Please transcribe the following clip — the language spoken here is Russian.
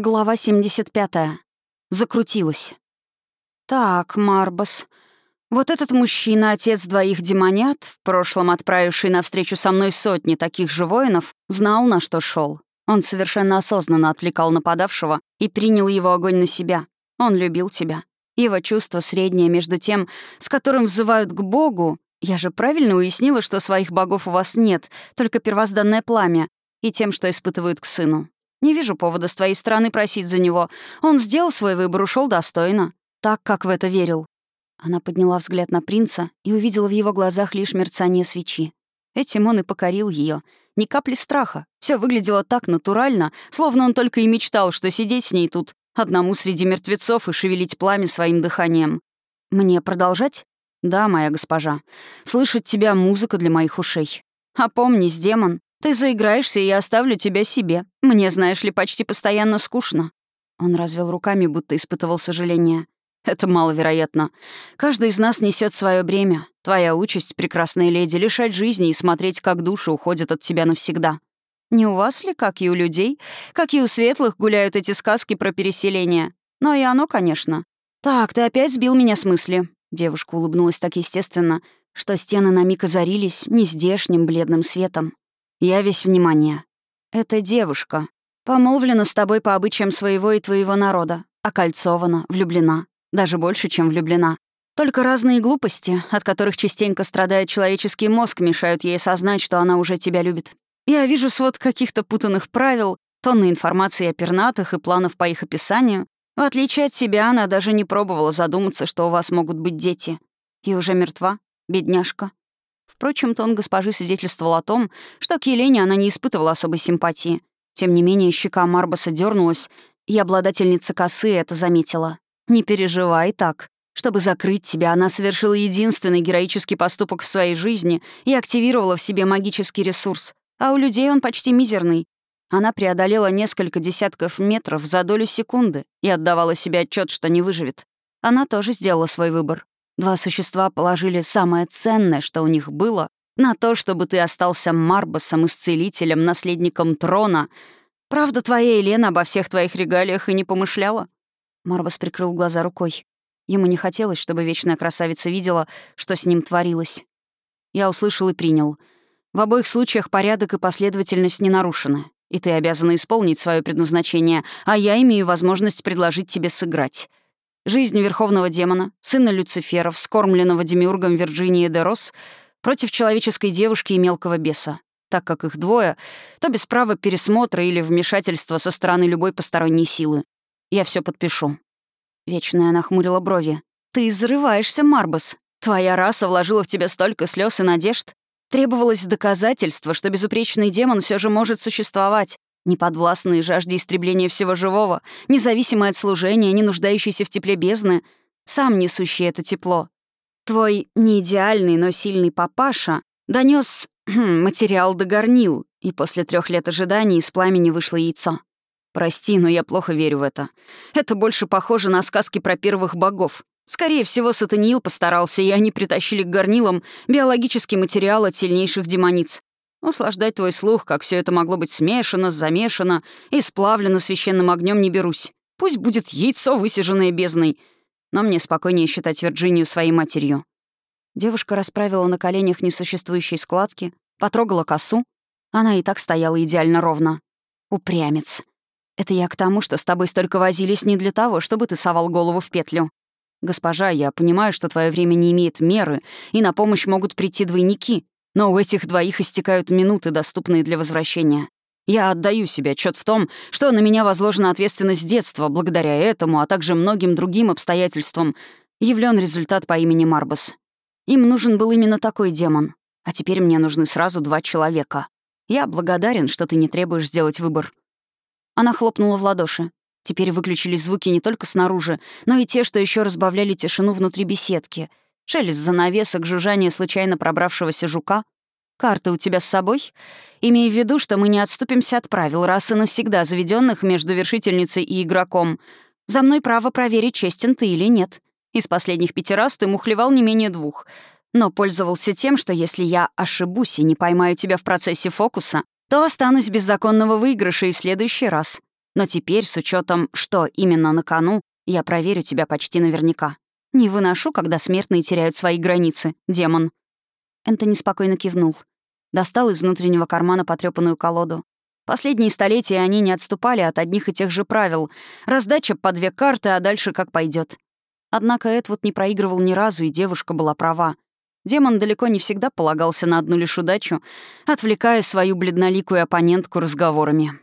Глава 75. Закрутилась. «Так, Марбас, вот этот мужчина, отец двоих демонят, в прошлом отправивший навстречу со мной сотни таких же воинов, знал, на что шел. Он совершенно осознанно отвлекал нападавшего и принял его огонь на себя. Он любил тебя. Его чувство среднее между тем, с которым взывают к Богу, я же правильно уяснила, что своих богов у вас нет, только первозданное пламя, и тем, что испытывают к сыну. Не вижу повода с твоей стороны просить за него. Он сделал свой выбор, ушел достойно. Так, как в это верил». Она подняла взгляд на принца и увидела в его глазах лишь мерцание свечи. Этим он и покорил ее. Ни капли страха. Все выглядело так натурально, словно он только и мечтал, что сидеть с ней тут, одному среди мертвецов и шевелить пламя своим дыханием. «Мне продолжать?» «Да, моя госпожа. Слышать тебя — музыка для моих ушей. Опомнись, демон, ты заиграешься, и я оставлю тебя себе. Мне, знаешь ли, почти постоянно скучно». Он развел руками, будто испытывал сожаление. «Это маловероятно. Каждый из нас несет свое бремя. Твоя участь, прекрасная леди, лишать жизни и смотреть, как души уходят от тебя навсегда. Не у вас ли, как и у людей, как и у светлых, гуляют эти сказки про переселение? Но и оно, конечно. Так, ты опять сбил меня с мысли». Девушка улыбнулась так естественно, что стены на миг озарились нездешним бледным светом. Я весь внимание. Это девушка. Помолвлена с тобой по обычаям своего и твоего народа. Окольцована, влюблена. Даже больше, чем влюблена. Только разные глупости, от которых частенько страдает человеческий мозг, мешают ей осознать, что она уже тебя любит. Я вижу свод каких-то путанных правил, тонны информации о пернатых и планов по их описанию. В отличие от тебя, она даже не пробовала задуматься, что у вас могут быть дети. И уже мертва, бедняжка. Впрочем, тон госпожи свидетельствовал о том, что к Елене она не испытывала особой симпатии. Тем не менее, щека Марбаса дернулась, и обладательница косы это заметила. «Не переживай так. Чтобы закрыть тебя, она совершила единственный героический поступок в своей жизни и активировала в себе магический ресурс. А у людей он почти мизерный. Она преодолела несколько десятков метров за долю секунды и отдавала себе отчет, что не выживет. Она тоже сделала свой выбор. Два существа положили самое ценное, что у них было, на то, чтобы ты остался Марбасом, исцелителем, наследником трона. Правда, твоя Елена обо всех твоих регалиях и не помышляла?» Марбас прикрыл глаза рукой. Ему не хотелось, чтобы вечная красавица видела, что с ним творилось. Я услышал и принял. В обоих случаях порядок и последовательность не нарушены, и ты обязана исполнить свое предназначение, а я имею возможность предложить тебе сыграть. Жизнь верховного демона, сына Люцифера, вскормленного демиургом Вирджинии де против человеческой девушки и мелкого беса. Так как их двое, то без права пересмотра или вмешательства со стороны любой посторонней силы. Я все подпишу. Вечная нахмурила брови. «Ты изрываешься, Марбас. Твоя раса вложила в тебя столько слез и надежд. Требовалось доказательство, что безупречный демон все же может существовать неподвластные жажде истребления всего живого, независимые от служения, не нуждающиеся в тепле бездны, сам несущий это тепло. Твой неидеальный, но сильный папаша донес материал до горнил, и после трех лет ожиданий из пламени вышло яйцо. Прости, но я плохо верю в это. Это больше похоже на сказки про первых богов. Скорее всего, Сатаниил постарался, и они притащили к горнилам биологический материал от сильнейших демониц. Услаждать твой слух, как все это могло быть смешано, замешано и сплавлено священным огнем, не берусь. Пусть будет яйцо, высиженное бездной. Но мне спокойнее считать Вирджинию своей матерью». Девушка расправила на коленях несуществующие складки, потрогала косу. Она и так стояла идеально ровно. «Упрямец. Это я к тому, что с тобой столько возились не для того, чтобы ты совал голову в петлю. Госпожа, я понимаю, что твое время не имеет меры, и на помощь могут прийти двойники. Но у этих двоих истекают минуты, доступные для возвращения. Я отдаю себе отчет в том, что на меня возложена ответственность детства, благодаря этому, а также многим другим обстоятельствам, явлен результат по имени Марбас. Им нужен был именно такой демон. А теперь мне нужны сразу два человека. Я благодарен, что ты не требуешь сделать выбор. Она хлопнула в ладоши. Теперь выключились звуки не только снаружи, но и те, что еще разбавляли тишину внутри беседки — Шелест занавесок, жужжание случайно пробравшегося жука. «Карты у тебя с собой? Имея в виду, что мы не отступимся от правил, раз и навсегда заведенных между вершительницей и игроком. За мной право проверить, честен ты или нет. Из последних пяти раз ты мухлевал не менее двух. Но пользовался тем, что если я ошибусь и не поймаю тебя в процессе фокуса, то останусь без законного выигрыша и в следующий раз. Но теперь, с учетом, что именно на кону, я проверю тебя почти наверняка. Не выношу, когда смертные теряют свои границы, демон». Энтони спокойно кивнул. Достал из внутреннего кармана потрепанную колоду. Последние столетия они не отступали от одних и тех же правил. Раздача по две карты, а дальше как пойдет. Однако Эдвуд не проигрывал ни разу, и девушка была права. Демон далеко не всегда полагался на одну лишь удачу, отвлекая свою бледноликую оппонентку разговорами.